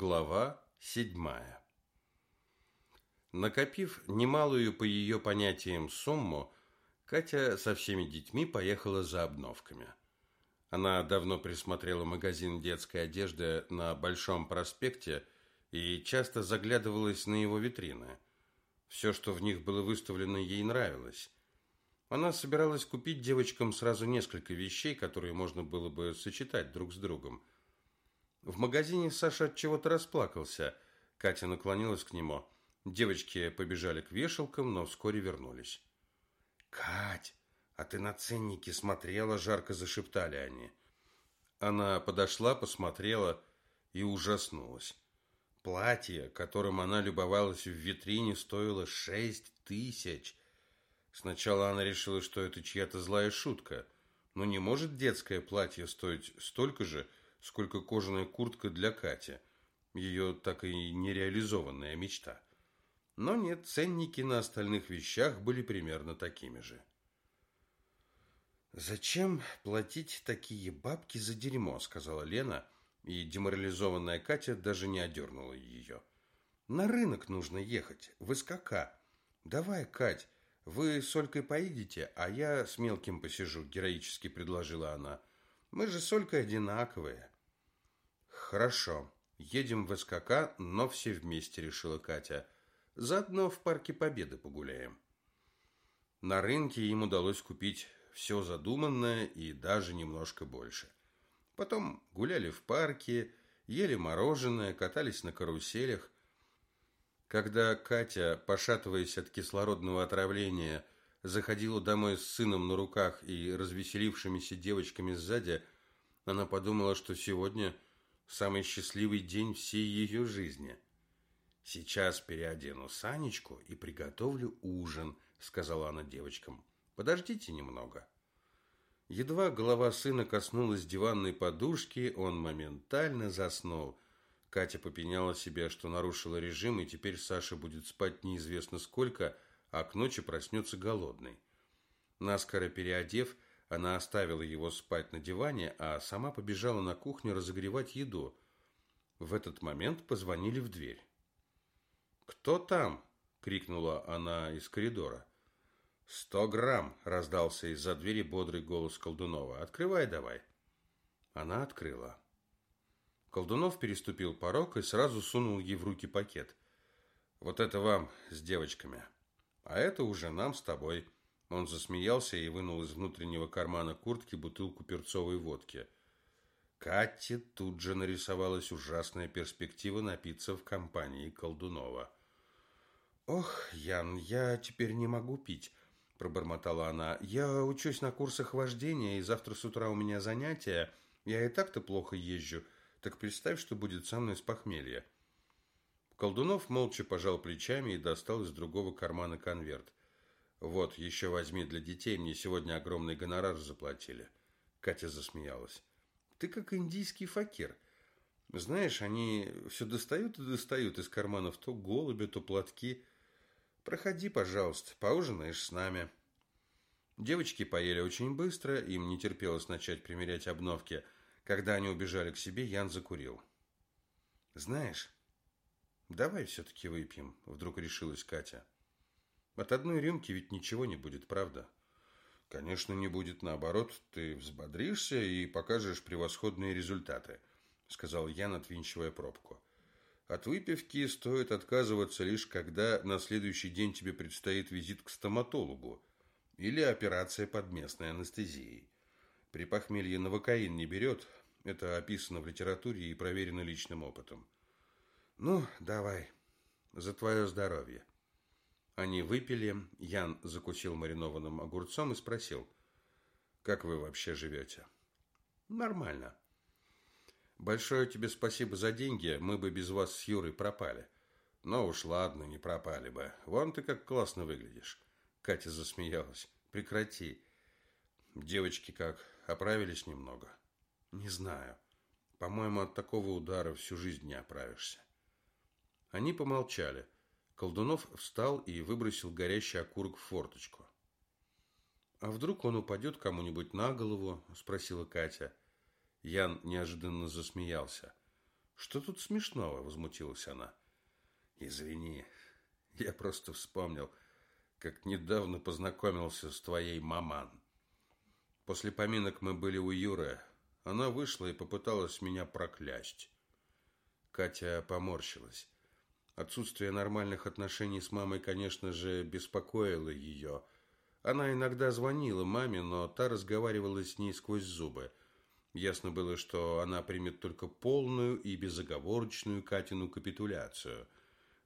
Глава седьмая. Накопив немалую по ее понятиям сумму, Катя со всеми детьми поехала за обновками. Она давно присмотрела магазин детской одежды на Большом проспекте и часто заглядывалась на его витрины. Все, что в них было выставлено, ей нравилось. Она собиралась купить девочкам сразу несколько вещей, которые можно было бы сочетать друг с другом – в магазине Саша от чего-то расплакался. Катя наклонилась к нему. Девочки побежали к вешалкам, но вскоре вернулись. «Кать, а ты на ценники смотрела?» – жарко зашептали они. Она подошла, посмотрела и ужаснулась. Платье, которым она любовалась в витрине, стоило шесть тысяч. Сначала она решила, что это чья-то злая шутка. Но не может детское платье стоить столько же, сколько кожаная куртка для Кати, ее так и нереализованная мечта. Но нет, ценники на остальных вещах были примерно такими же. «Зачем платить такие бабки за дерьмо?» – сказала Лена, и деморализованная Катя даже не одернула ее. «На рынок нужно ехать, в СКК. Давай, Кать, вы с Олькой поедете, а я с мелким посижу», – героически предложила она. Мы же с Олькой одинаковые. Хорошо. Едем в СКК, но все вместе, решила Катя. Заодно в парке Победы погуляем. На рынке им удалось купить все задуманное и даже немножко больше. Потом гуляли в парке, ели мороженое, катались на каруселях. Когда Катя, пошатываясь от кислородного отравления, заходила домой с сыном на руках и развеселившимися девочками сзади, она подумала, что сегодня самый счастливый день всей ее жизни. Сейчас переодену Санечку и приготовлю ужин, сказала она девочкам. Подождите немного. Едва голова сына коснулась диванной подушки, он моментально заснул. Катя попеняла себе, что нарушила режим, и теперь Саша будет спать неизвестно сколько, а к ночи проснется голодный. Наскоро переодев, она оставила его спать на диване, а сама побежала на кухню разогревать еду. В этот момент позвонили в дверь. «Кто там?» – крикнула она из коридора. «Сто грамм!» – раздался из-за двери бодрый голос Колдунова. «Открывай давай!» Она открыла. Колдунов переступил порог и сразу сунул ей в руки пакет. «Вот это вам с девочками!» А это уже нам с тобой. Он засмеялся и вынул из внутреннего кармана куртки бутылку перцовой водки. Кате тут же нарисовалась ужасная перспектива напиться в компании Колдунова. «Ох, Ян, я теперь не могу пить», – пробормотала она. «Я учусь на курсах вождения, и завтра с утра у меня занятия. Я и так-то плохо езжу. Так представь, что будет со мной с похмелья». Колдунов молча пожал плечами и достал из другого кармана конверт. «Вот, еще возьми для детей, мне сегодня огромный гонорар заплатили». Катя засмеялась. «Ты как индийский факир. Знаешь, они все достают и достают из карманов то голуби, то платки. Проходи, пожалуйста, поужинаешь с нами». Девочки поели очень быстро, им не терпелось начать примерять обновки. Когда они убежали к себе, Ян закурил. «Знаешь...» Давай все-таки выпьем, вдруг решилась Катя. От одной рюмки ведь ничего не будет, правда? Конечно, не будет. Наоборот, ты взбодришься и покажешь превосходные результаты, сказал Ян, отвинчивая пробку. От выпивки стоит отказываться лишь когда на следующий день тебе предстоит визит к стоматологу или операция под местной анестезией. При похмелье новокаин не берет, это описано в литературе и проверено личным опытом. Ну, давай. За твое здоровье. Они выпили, Ян закусил маринованным огурцом и спросил: "Как вы вообще живете?» "Нормально. Большое тебе спасибо за деньги, мы бы без вас с Юрой пропали. Но уж ладно, не пропали бы. Вон ты как классно выглядишь". Катя засмеялась. "Прекрати. Девочки как, оправились немного?" "Не знаю. По-моему, от такого удара всю жизнь не оправишься". Они помолчали. Колдунов встал и выбросил горящий окурок в форточку. «А вдруг он упадет кому-нибудь на голову?» – спросила Катя. Ян неожиданно засмеялся. Что тут смешного? Возмутилась она. Извини, я просто вспомнил, как недавно познакомился с твоей маман. После поминок мы были у Юры. Она вышла и попыталась меня проклясть. Катя поморщилась. Отсутствие нормальных отношений с мамой, конечно же, беспокоило ее. Она иногда звонила маме, но та разговаривала с ней сквозь зубы. Ясно было, что она примет только полную и безоговорочную Катину капитуляцию.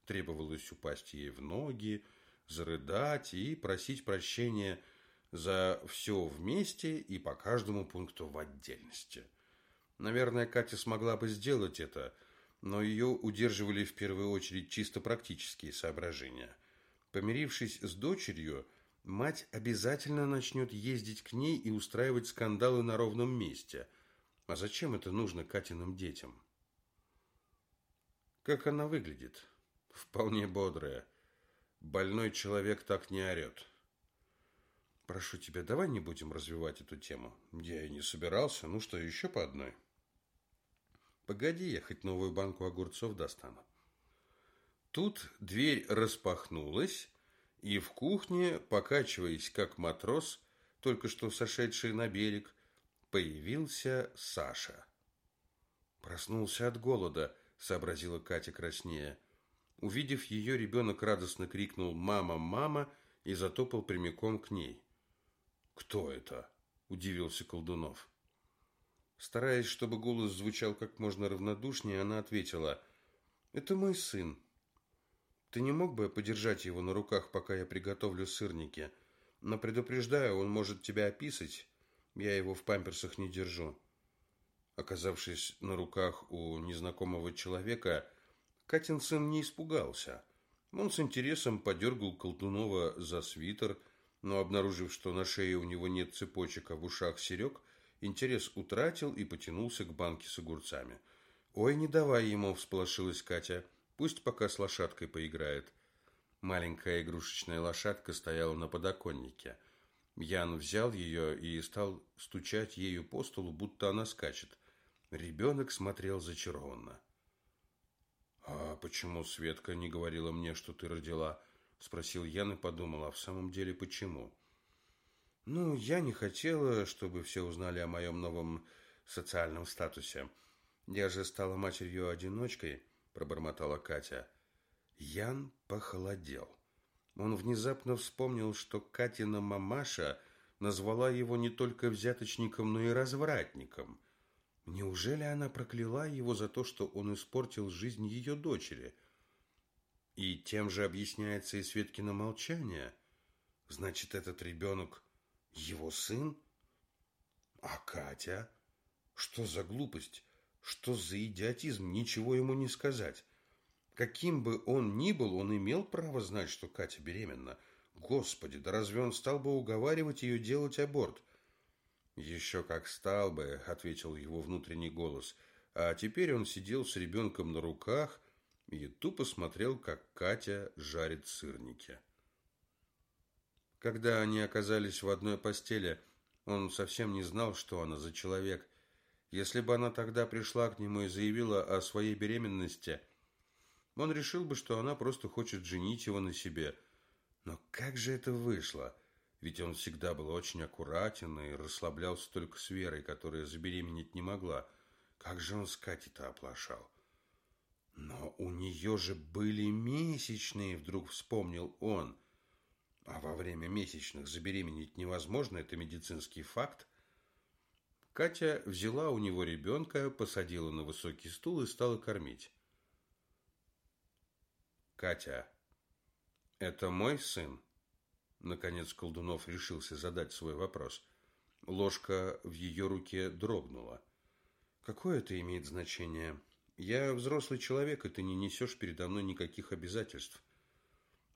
Требовалось упасть ей в ноги, зарыдать и просить прощения за все вместе и по каждому пункту в отдельности. Наверное, Катя смогла бы сделать это, но ее удерживали в первую очередь чисто практические соображения. Помирившись с дочерью, мать обязательно начнет ездить к ней и устраивать скандалы на ровном месте. А зачем это нужно Катиным детям? Как она выглядит? Вполне бодрая. Больной человек так не орет. Прошу тебя, давай не будем развивать эту тему. Я и не собирался. Ну что, еще по одной? Погоди, я хоть новую банку огурцов достану. Тут дверь распахнулась, и в кухне, покачиваясь как матрос, только что сошедший на берег, появился Саша. Проснулся от голода, сообразила Катя краснее. Увидев ее, ребенок радостно крикнул «Мама, мама!» и затопал прямиком к ней. «Кто это?» – удивился Колдунов. Стараясь, чтобы голос звучал как можно равнодушнее, она ответила «Это мой сын. Ты не мог бы подержать его на руках, пока я приготовлю сырники? Но предупреждаю, он может тебя описать. Я его в памперсах не держу». Оказавшись на руках у незнакомого человека, Катин сын не испугался. Он с интересом подергал Колтунова за свитер, но, обнаружив, что на шее у него нет цепочек, а в ушах серег, интерес утратил и потянулся к банке с огурцами. «Ой, не давай ему!» – всполошилась Катя. «Пусть пока с лошадкой поиграет». Маленькая игрушечная лошадка стояла на подоконнике. Ян взял ее и стал стучать ею по столу, будто она скачет. Ребенок смотрел зачарованно. «А почему Светка не говорила мне, что ты родила?» – спросил Ян и подумал, а в самом деле почему? «Ну, я не хотела, чтобы все узнали о моем новом социальном статусе. Я же стала матерью-одиночкой», – пробормотала Катя. Ян похолодел. Он внезапно вспомнил, что Катина мамаша назвала его не только взяточником, но и развратником – Неужели она прокляла его за то, что он испортил жизнь ее дочери? И тем же объясняется и Светкино молчание. Значит, этот ребенок его сын? А Катя? Что за глупость? Что за идиотизм? Ничего ему не сказать. Каким бы он ни был, он имел право знать, что Катя беременна. Господи, да разве он стал бы уговаривать ее делать аборт? «Еще как стал бы», — ответил его внутренний голос. А теперь он сидел с ребенком на руках и тупо смотрел, как Катя жарит сырники. Когда они оказались в одной постели, он совсем не знал, что она за человек. Если бы она тогда пришла к нему и заявила о своей беременности, он решил бы, что она просто хочет женить его на себе. Но как же это вышло? Ведь он всегда был очень аккуратен и расслаблялся только с Верой, которая забеременеть не могла. Как же он с Катей-то оплошал? Но у нее же были месячные, вдруг вспомнил он. А во время месячных забеременеть невозможно, это медицинский факт. Катя взяла у него ребенка, посадила на высокий стул и стала кормить. «Катя, это мой сын?» Наконец Колдунов решился задать свой вопрос. Ложка в ее руке дрогнула. «Какое это имеет значение? Я взрослый человек, и ты не несешь передо мной никаких обязательств».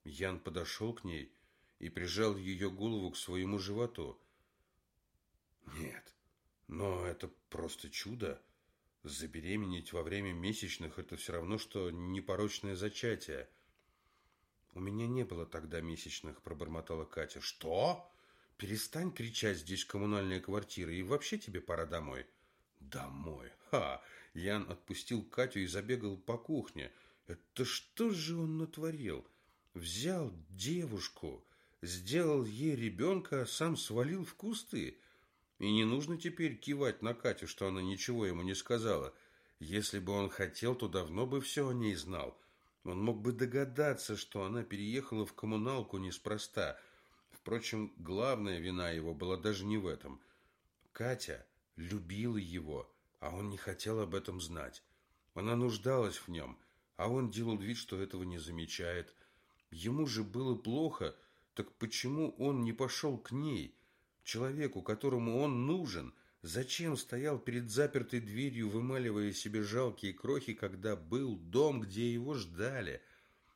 Ян подошел к ней и прижал ее голову к своему животу. «Нет, но это просто чудо. Забеременеть во время месячных – это все равно, что непорочное зачатие. У меня не было тогда месячных, пробормотала Катя. Что? Перестань кричать, здесь коммунальная квартира, и вообще тебе пора домой. Домой. Ха! Ян отпустил Катю и забегал по кухне. Это что же он натворил? Взял девушку, сделал ей ребенка, а сам свалил в кусты. И не нужно теперь кивать на Катю, что она ничего ему не сказала. Если бы он хотел, то давно бы все о ней знал. Он мог бы догадаться, что она переехала в коммуналку неспроста. Впрочем, главная вина его была даже не в этом. Катя любила его, а он не хотел об этом знать. Она нуждалась в нем, а он делал вид, что этого не замечает. Ему же было плохо, так почему он не пошел к ней, человеку, которому он нужен – Зачем стоял перед запертой дверью, вымаливая себе жалкие крохи, когда был дом, где его ждали?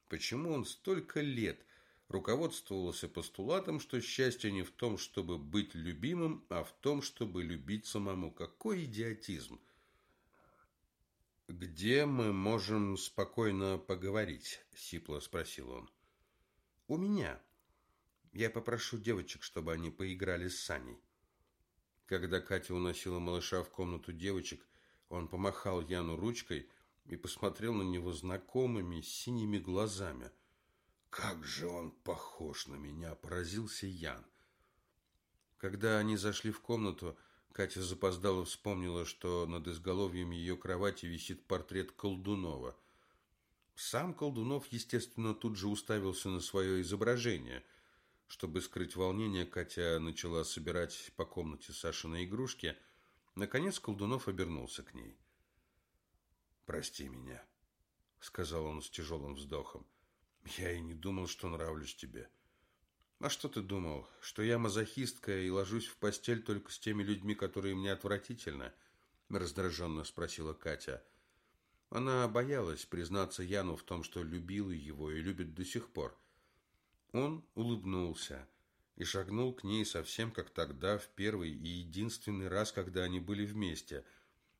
Почему он столько лет руководствовался постулатом, что счастье не в том, чтобы быть любимым, а в том, чтобы любить самому? Какой идиотизм! «Где мы можем спокойно поговорить?» – сипло спросил он. «У меня. Я попрошу девочек, чтобы они поиграли с Саней». Когда Катя уносила малыша в комнату девочек, он помахал Яну ручкой и посмотрел на него знакомыми синими глазами. «Как же он похож на меня!» – поразился Ян. Когда они зашли в комнату, Катя запоздала вспомнила, что над изголовьем ее кровати висит портрет Колдунова. Сам Колдунов, естественно, тут же уставился на свое изображение – чтобы скрыть волнение, Катя начала собирать по комнате Сашины игрушки. Наконец Колдунов обернулся к ней. «Прости меня», — сказал он с тяжелым вздохом. «Я и не думал, что нравлюсь тебе». «А что ты думал? Что я мазохистка и ложусь в постель только с теми людьми, которые мне отвратительны?» раздраженно спросила Катя. Она боялась признаться Яну в том, что любила его и любит до сих пор. Он улыбнулся и шагнул к ней совсем как тогда, в первый и единственный раз, когда они были вместе.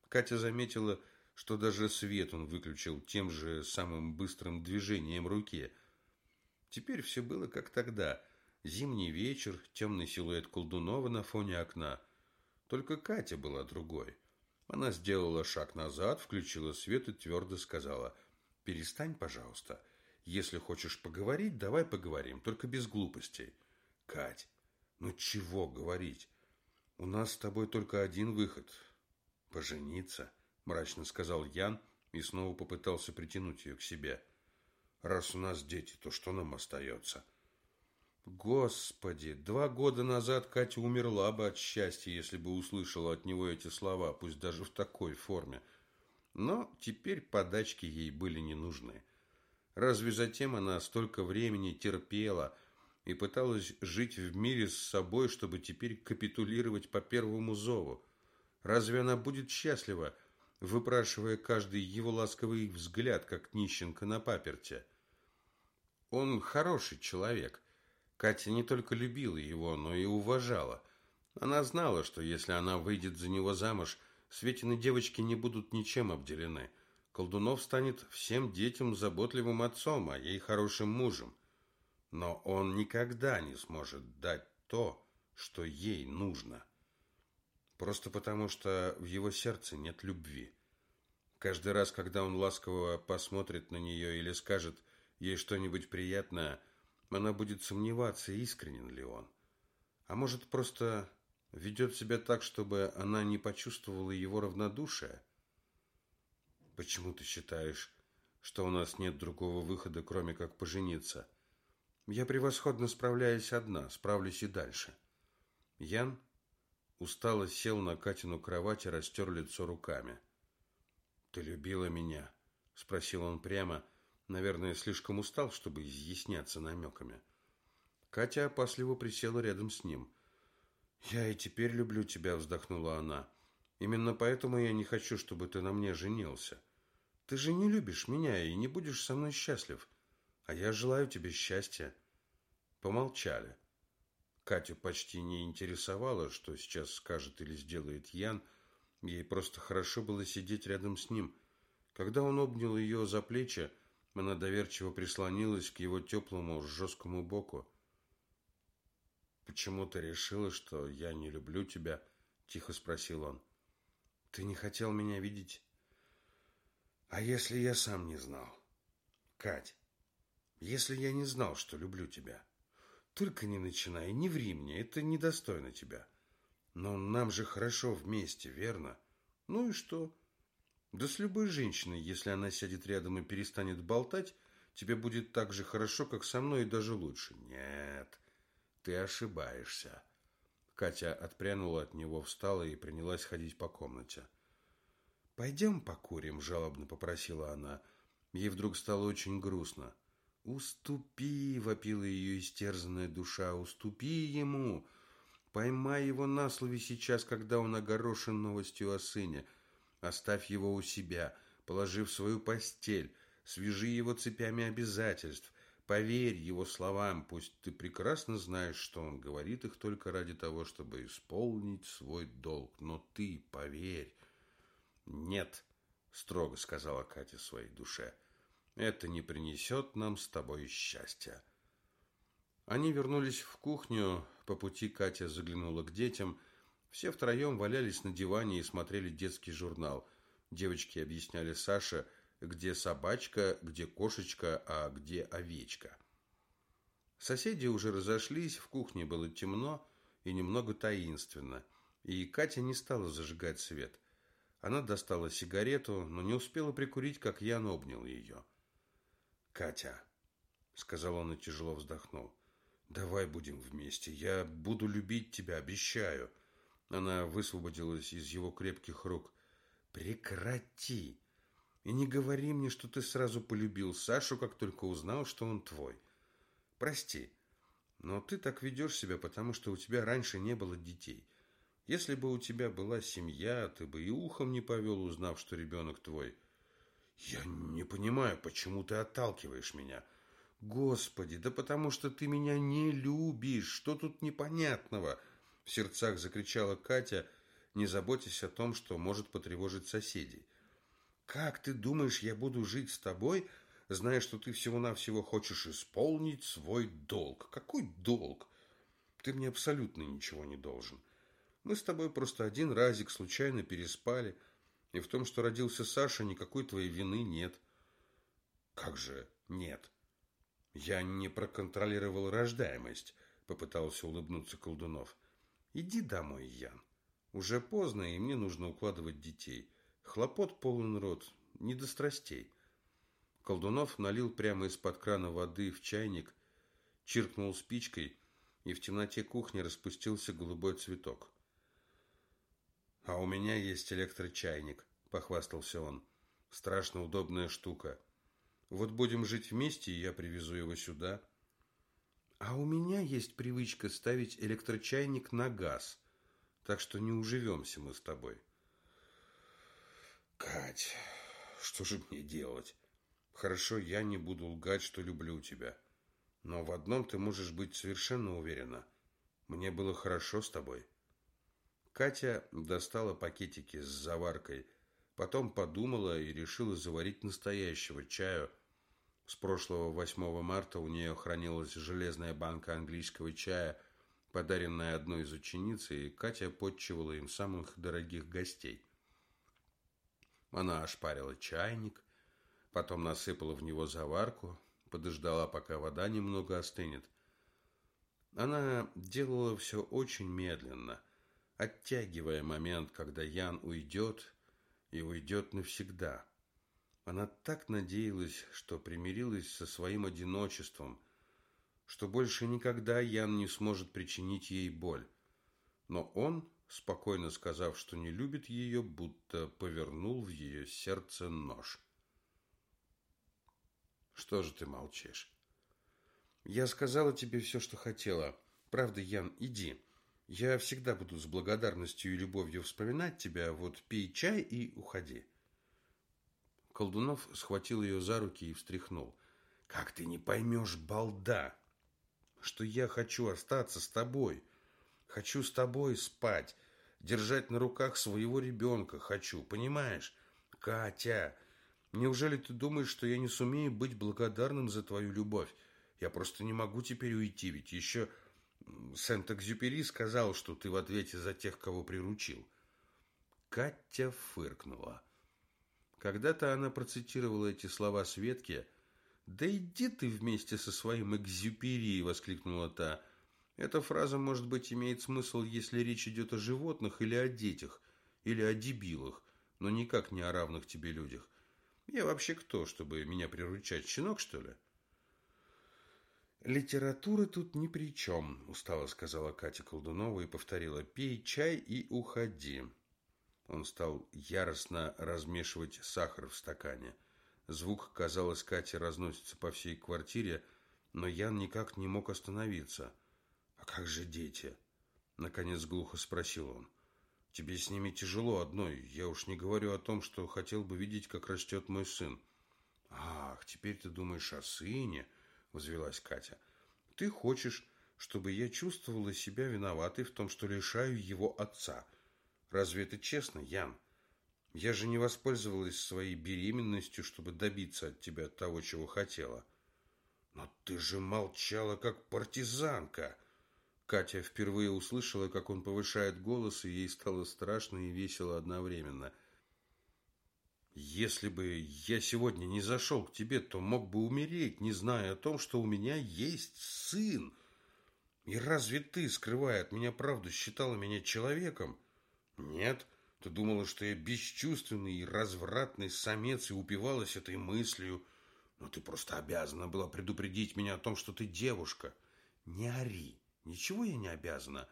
Катя заметила, что даже свет он выключил тем же самым быстрым движением руки. Теперь все было как тогда. Зимний вечер, темный силуэт Колдунова на фоне окна. Только Катя была другой. Она сделала шаг назад, включила свет и твердо сказала «Перестань, пожалуйста». Если хочешь поговорить, давай поговорим, только без глупостей. Кать, ну чего говорить? У нас с тобой только один выход. Пожениться, мрачно сказал Ян и снова попытался притянуть ее к себе. Раз у нас дети, то что нам остается? Господи, два года назад Катя умерла бы от счастья, если бы услышала от него эти слова, пусть даже в такой форме. Но теперь подачки ей были не нужны. Разве затем она столько времени терпела и пыталась жить в мире с собой, чтобы теперь капитулировать по первому зову? Разве она будет счастлива, выпрашивая каждый его ласковый взгляд, как нищенка на паперте? Он хороший человек. Катя не только любила его, но и уважала. Она знала, что если она выйдет за него замуж, Светины девочки не будут ничем обделены – Колдунов станет всем детям заботливым отцом, а ей хорошим мужем. Но он никогда не сможет дать то, что ей нужно. Просто потому, что в его сердце нет любви. Каждый раз, когда он ласково посмотрит на нее или скажет ей что-нибудь приятное, она будет сомневаться, искренен ли он. А может, просто ведет себя так, чтобы она не почувствовала его равнодушия? Почему ты считаешь, что у нас нет другого выхода, кроме как пожениться? Я превосходно справляюсь одна, справлюсь и дальше. Ян устало сел на Катину кровать и растер лицо руками. Ты любила меня? спросил он прямо, наверное, слишком устал, чтобы изъясняться намеками. Катя опасливо присела рядом с ним. Я и теперь люблю тебя, вздохнула она. Именно поэтому я не хочу, чтобы ты на мне женился. Ты же не любишь меня и не будешь со мной счастлив. А я желаю тебе счастья. Помолчали. Катю почти не интересовало, что сейчас скажет или сделает Ян. Ей просто хорошо было сидеть рядом с ним. Когда он обнял ее за плечи, она доверчиво прислонилась к его теплому, жесткому боку. «Почему ты решила, что я не люблю тебя?» – тихо спросил он. Ты не хотел меня видеть? А если я сам не знал? Кать, если я не знал, что люблю тебя, только не начинай, не ври мне, это недостойно тебя. Но нам же хорошо вместе, верно? Ну и что? Да с любой женщиной, если она сядет рядом и перестанет болтать, тебе будет так же хорошо, как со мной, и даже лучше. Нет, ты ошибаешься. Катя отпрянула от него, встала и принялась ходить по комнате. «Пойдем покурим», – жалобно попросила она. Ей вдруг стало очень грустно. «Уступи!» – вопила ее истерзанная душа. «Уступи ему! Поймай его на слове сейчас, когда он огорошен новостью о сыне. Оставь его у себя, положи в свою постель, свяжи его цепями обязательств. Поверь его словам, пусть ты прекрасно знаешь, что он говорит их только ради того, чтобы исполнить свой долг. Но ты поверь. Нет, строго сказала Катя своей душе. Это не принесет нам с тобой счастья. Они вернулись в кухню. По пути Катя заглянула к детям. Все втроем валялись на диване и смотрели детский журнал. Девочки объясняли Саше, где собачка, где кошечка, а где овечка. Соседи уже разошлись, в кухне было темно и немного таинственно, и Катя не стала зажигать свет. Она достала сигарету, но не успела прикурить, как Ян обнял ее. «Катя», — сказал он и тяжело вздохнул, — «давай будем вместе. Я буду любить тебя, обещаю». Она высвободилась из его крепких рук. «Прекрати!» И не говори мне, что ты сразу полюбил Сашу, как только узнал, что он твой. Прости, но ты так ведешь себя, потому что у тебя раньше не было детей. Если бы у тебя была семья, ты бы и ухом не повел, узнав, что ребенок твой. Я не понимаю, почему ты отталкиваешь меня. Господи, да потому что ты меня не любишь. Что тут непонятного? В сердцах закричала Катя, не заботясь о том, что может потревожить соседей. Как ты думаешь, я буду жить с тобой, зная, что ты всего-навсего хочешь исполнить свой долг? Какой долг? Ты мне абсолютно ничего не должен. Мы с тобой просто один разик случайно переспали, и в том, что родился Саша, никакой твоей вины нет. Как же нет? Я не проконтролировал рождаемость, попытался улыбнуться Колдунов. Иди домой, Ян. Уже поздно, и мне нужно укладывать детей. Хлопот полон рот, не до страстей. Колдунов налил прямо из-под крана воды в чайник, чиркнул спичкой, и в темноте кухни распустился голубой цветок. «А у меня есть электрочайник», – похвастался он. «Страшно удобная штука. Вот будем жить вместе, и я привезу его сюда». «А у меня есть привычка ставить электрочайник на газ, так что не уживемся мы с тобой». Кать, что же мне делать? Хорошо, я не буду лгать, что люблю тебя. Но в одном ты можешь быть совершенно уверена. Мне было хорошо с тобой. Катя достала пакетики с заваркой, потом подумала и решила заварить настоящего чаю. С прошлого 8 марта у нее хранилась железная банка английского чая, подаренная одной из учениц, и Катя подчивала им самых дорогих гостей. Она ошпарила чайник, потом насыпала в него заварку, подождала, пока вода немного остынет. Она делала все очень медленно, оттягивая момент, когда Ян уйдет и уйдет навсегда. Она так надеялась, что примирилась со своим одиночеством, что больше никогда Ян не сможет причинить ей боль. Но он спокойно сказав, что не любит ее, будто повернул в ее сердце нож. Что же ты молчишь? Я сказала тебе все, что хотела. Правда, Ян, иди. Я всегда буду с благодарностью и любовью вспоминать тебя. Вот пей чай и уходи. Колдунов схватил ее за руки и встряхнул. Как ты не поймешь, балда, что я хочу остаться с тобой? Хочу с тобой спать, держать на руках своего ребенка хочу, понимаешь? Катя, неужели ты думаешь, что я не сумею быть благодарным за твою любовь? Я просто не могу теперь уйти, ведь еще Сент-Экзюпери сказал, что ты в ответе за тех, кого приручил. Катя фыркнула. Когда-то она процитировала эти слова Светке. «Да иди ты вместе со своим экзюпери!» – воскликнула та. Эта фраза, может быть, имеет смысл, если речь идет о животных или о детях, или о дебилах, но никак не о равных тебе людях. Я вообще кто, чтобы меня приручать? Щенок, что ли? «Литература тут ни при чем», – устало сказала Катя Колдунова и повторила. «Пей чай и уходи». Он стал яростно размешивать сахар в стакане. Звук, казалось, Кате разносится по всей квартире, но Ян никак не мог остановиться. «А как же дети?» – наконец глухо спросил он. «Тебе с ними тяжело одной. Я уж не говорю о том, что хотел бы видеть, как растет мой сын». «Ах, теперь ты думаешь о сыне?» – взвелась Катя. «Ты хочешь, чтобы я чувствовала себя виноватой в том, что лишаю его отца. Разве это честно, Ян? Я же не воспользовалась своей беременностью, чтобы добиться от тебя того, чего хотела». «Но ты же молчала, как партизанка!» Катя впервые услышала, как он повышает голос, и ей стало страшно и весело одновременно. Если бы я сегодня не зашел к тебе, то мог бы умереть, не зная о том, что у меня есть сын. И разве ты, скрывая от меня правду, считала меня человеком? Нет, ты думала, что я бесчувственный и развратный самец и упивалась этой мыслью. Но ты просто обязана была предупредить меня о том, что ты девушка. Не ори, ничего я не обязана.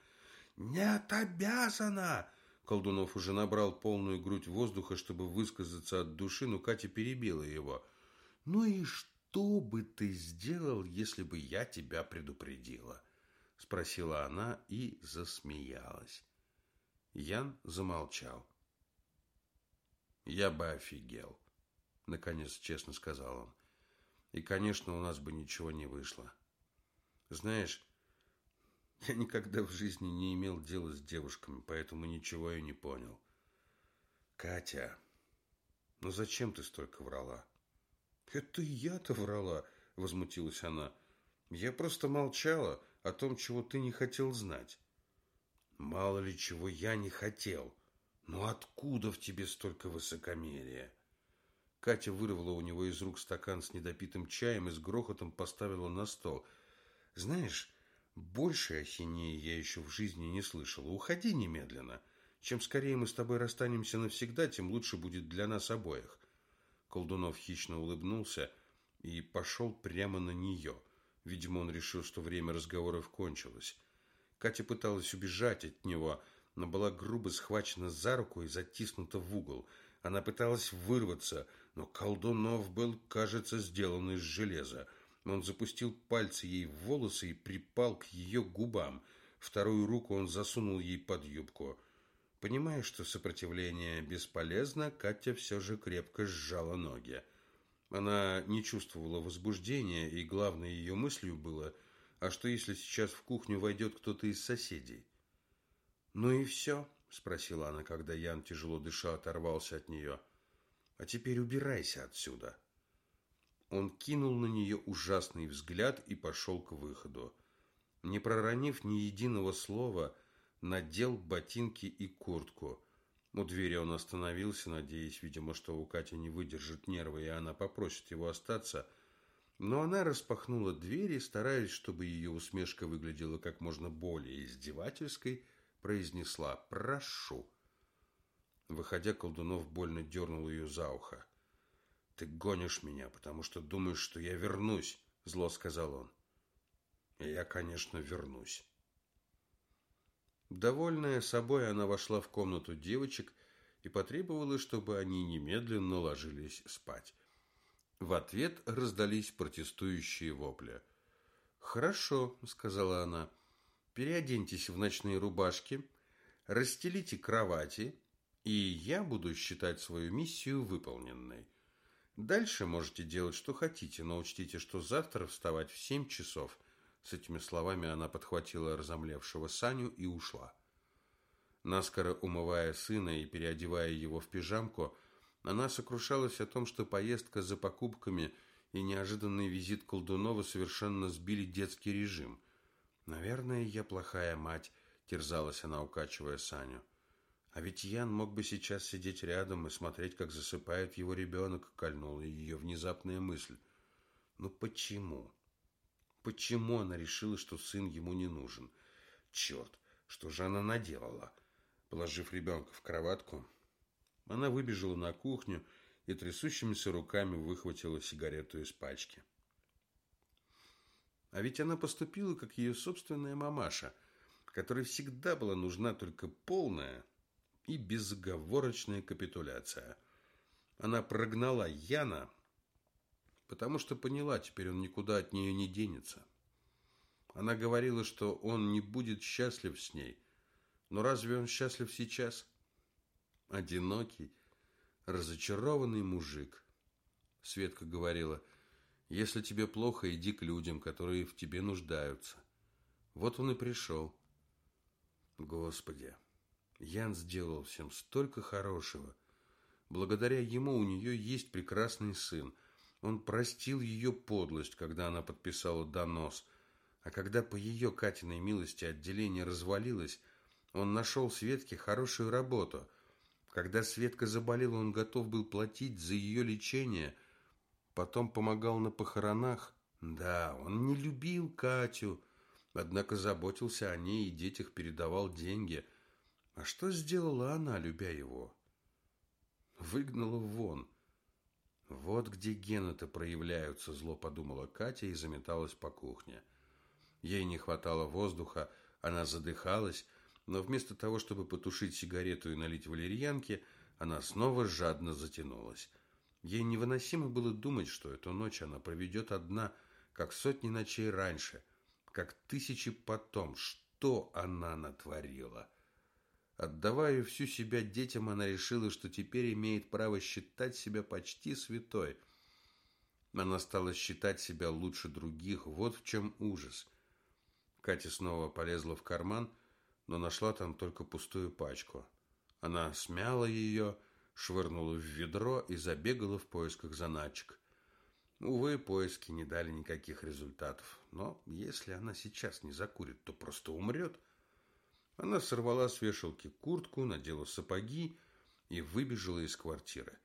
Нет, обязана! Колдунов уже набрал полную грудь воздуха, чтобы высказаться от души, но Катя перебила его. «Ну и что бы ты сделал, если бы я тебя предупредила?» Спросила она и засмеялась. Ян замолчал. «Я бы офигел», — наконец честно сказал он. «И, конечно, у нас бы ничего не вышло. Знаешь, я никогда в жизни не имел дела с девушками, поэтому ничего я не понял. Катя, ну зачем ты столько врала? Это я-то врала, возмутилась она. Я просто молчала о том, чего ты не хотел знать. Мало ли чего я не хотел. Но откуда в тебе столько высокомерия? Катя вырвала у него из рук стакан с недопитым чаем и с грохотом поставила на стол. Знаешь, больше ахинеи я еще в жизни не слышала. Уходи немедленно. Чем скорее мы с тобой расстанемся навсегда, тем лучше будет для нас обоих. Колдунов хищно улыбнулся и пошел прямо на нее. Видимо, он решил, что время разговоров кончилось. Катя пыталась убежать от него, но была грубо схвачена за руку и затиснута в угол. Она пыталась вырваться, но Колдунов был, кажется, сделан из железа. Он запустил пальцы ей в волосы и припал к ее губам. Вторую руку он засунул ей под юбку. Понимая, что сопротивление бесполезно, Катя все же крепко сжала ноги. Она не чувствовала возбуждения, и главной ее мыслью было, а что если сейчас в кухню войдет кто-то из соседей? «Ну и все?» – спросила она, когда Ян, тяжело дыша, оторвался от нее. «А теперь убирайся отсюда». Он кинул на нее ужасный взгляд и пошел к выходу. Не проронив ни единого слова, надел ботинки и куртку. У двери он остановился, надеясь, видимо, что у Кати не выдержит нервы, и она попросит его остаться. Но она распахнула дверь и, стараясь, чтобы ее усмешка выглядела как можно более издевательской, произнесла «Прошу». Выходя, Колдунов больно дернул ее за ухо. «Ты гонишь меня, потому что думаешь, что я вернусь», — зло сказал он. И «Я, конечно, вернусь». Довольная собой, она вошла в комнату девочек и потребовала, чтобы они немедленно ложились спать. В ответ раздались протестующие вопли. «Хорошо», — сказала она, — «переоденьтесь в ночные рубашки, расстелите кровати, и я буду считать свою миссию выполненной». Дальше можете делать, что хотите, но учтите, что завтра вставать в семь часов. С этими словами она подхватила разомлевшего Саню и ушла. Наскоро умывая сына и переодевая его в пижамку, она сокрушалась о том, что поездка за покупками и неожиданный визит Колдунова совершенно сбили детский режим. «Наверное, я плохая мать», – терзалась она, укачивая Саню. А ведь Ян мог бы сейчас сидеть рядом и смотреть, как засыпает его ребенок, кольнула ее внезапная мысль. Но почему? Почему она решила, что сын ему не нужен? Черт, что же она наделала? Положив ребенка в кроватку, она выбежала на кухню и трясущимися руками выхватила сигарету из пачки. А ведь она поступила, как ее собственная мамаша, которой всегда была нужна только полная и безоговорочная капитуляция. Она прогнала Яна, потому что поняла, теперь он никуда от нее не денется. Она говорила, что он не будет счастлив с ней. Но разве он счастлив сейчас? Одинокий, разочарованный мужик. Светка говорила, если тебе плохо, иди к людям, которые в тебе нуждаются. Вот он и пришел. Господи, Ян сделал всем столько хорошего. Благодаря ему у нее есть прекрасный сын. Он простил ее подлость, когда она подписала донос. А когда по ее Катиной милости отделение развалилось, он нашел Светке хорошую работу. Когда Светка заболела, он готов был платить за ее лечение – потом помогал на похоронах. Да, он не любил Катю, однако заботился о ней и детях, передавал деньги. А что сделала она, любя его? Выгнала вон. Вот где гены-то проявляются, зло подумала Катя и заметалась по кухне. Ей не хватало воздуха, она задыхалась, но вместо того, чтобы потушить сигарету и налить валерьянки, она снова жадно затянулась. Ей невыносимо было думать, что эту ночь она проведет одна, как сотни ночей раньше, как тысячи потом. Что она натворила? Отдавая всю себя детям, она решила, что теперь имеет право считать себя почти святой. Она стала считать себя лучше других. Вот в чем ужас. Катя снова полезла в карман, но нашла там только пустую пачку. Она смяла ее швырнула в ведро и забегала в поисках заначек. Увы, поиски не дали никаких результатов. Но если она сейчас не закурит, то просто умрет. Она сорвала с вешалки куртку, надела сапоги и выбежала из квартиры.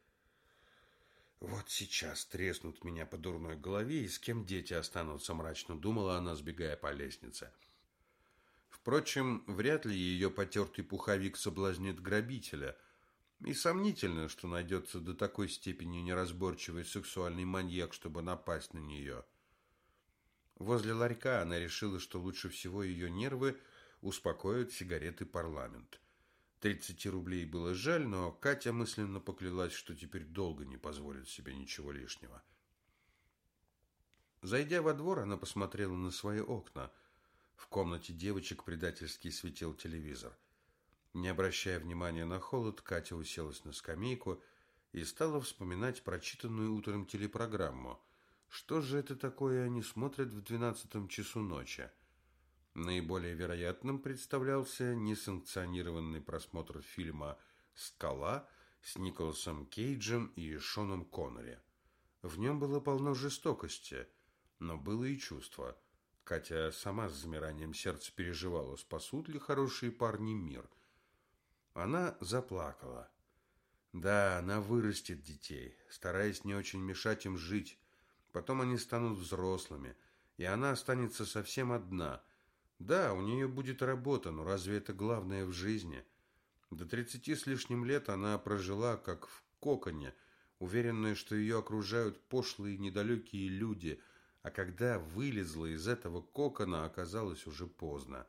Вот сейчас треснут меня по дурной голове, и с кем дети останутся, мрачно думала она, сбегая по лестнице. Впрочем, вряд ли ее потертый пуховик соблазнит грабителя – и сомнительно, что найдется до такой степени неразборчивый сексуальный маньяк, чтобы напасть на нее. Возле ларька она решила, что лучше всего ее нервы успокоят сигареты «Парламент». Тридцати рублей было жаль, но Катя мысленно поклялась, что теперь долго не позволит себе ничего лишнего. Зайдя во двор, она посмотрела на свои окна. В комнате девочек предательски светил телевизор. Не обращая внимания на холод, Катя уселась на скамейку и стала вспоминать прочитанную утром телепрограмму. Что же это такое они смотрят в двенадцатом часу ночи? Наиболее вероятным представлялся несанкционированный просмотр фильма «Скала» с Николасом Кейджем и Шоном Коннери. В нем было полно жестокости, но было и чувство. Катя сама с замиранием сердца переживала, спасут ли хорошие парни мир – она заплакала. Да, она вырастет детей, стараясь не очень мешать им жить. Потом они станут взрослыми, и она останется совсем одна. Да, у нее будет работа, но разве это главное в жизни? До тридцати с лишним лет она прожила как в коконе, уверенная, что ее окружают пошлые недалекие люди, а когда вылезла из этого кокона, оказалось уже поздно.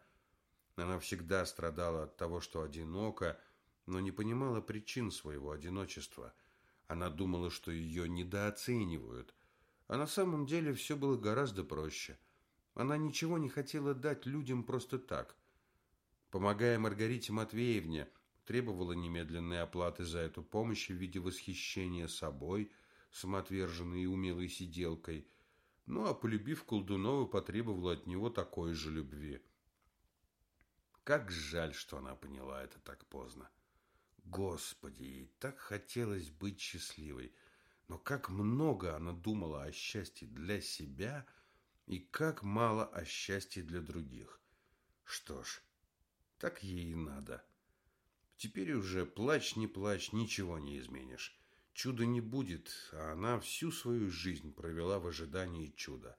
Она всегда страдала от того, что одинока, но не понимала причин своего одиночества. Она думала, что ее недооценивают. А на самом деле все было гораздо проще. Она ничего не хотела дать людям просто так. Помогая Маргарите Матвеевне, требовала немедленной оплаты за эту помощь в виде восхищения собой, самоотверженной и умелой сиделкой. Ну а полюбив Колдунова, потребовала от него такой же любви. Как жаль, что она поняла это так поздно. Господи, ей так хотелось быть счастливой. Но как много она думала о счастье для себя и как мало о счастье для других. Что ж, так ей и надо. Теперь уже плачь, не плачь, ничего не изменишь. Чуда не будет, а она всю свою жизнь провела в ожидании чуда.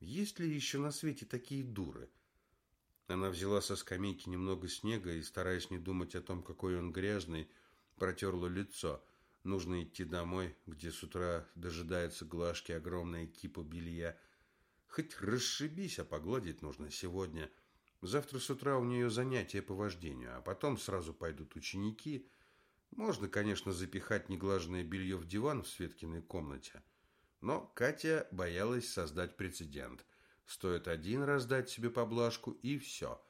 Есть ли еще на свете такие дуры? Она взяла со скамейки немного снега и, стараясь не думать о том, какой он грязный, протерла лицо. Нужно идти домой, где с утра дожидается глажки огромная кипа белья. Хоть расшибись, а погладить нужно сегодня. Завтра с утра у нее занятия по вождению, а потом сразу пойдут ученики. Можно, конечно, запихать неглаженное белье в диван в Светкиной комнате. Но Катя боялась создать прецедент. Стоит один раз дать себе поблажку, и все.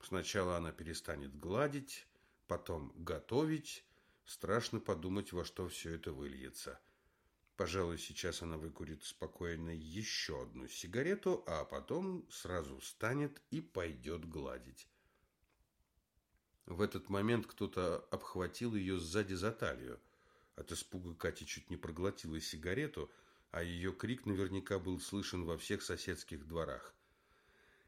Сначала она перестанет гладить, потом готовить. Страшно подумать, во что все это выльется. Пожалуй, сейчас она выкурит спокойно еще одну сигарету, а потом сразу встанет и пойдет гладить. В этот момент кто-то обхватил ее сзади за талию. От испуга Катя чуть не проглотила сигарету, а ее крик наверняка был слышен во всех соседских дворах.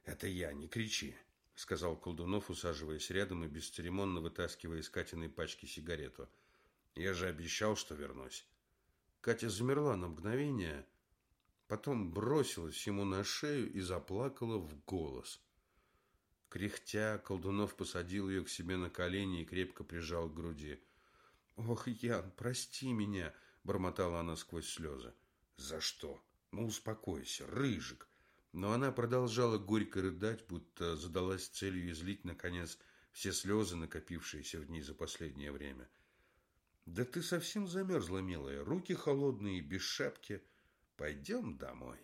«Это я, не кричи», — сказал Колдунов, усаживаясь рядом и бесцеремонно вытаскивая из Катиной пачки сигарету. «Я же обещал, что вернусь». Катя замерла на мгновение, потом бросилась ему на шею и заплакала в голос. Кряхтя, Колдунов посадил ее к себе на колени и крепко прижал к груди. «Ох, Ян, прости меня!» – бормотала она сквозь слезы. «За что? Ну, успокойся, рыжик!» Но она продолжала горько рыдать, будто задалась целью излить, наконец, все слезы, накопившиеся в ней за последнее время – да ты совсем замерзла, милая. Руки холодные, без шапки. Пойдем домой.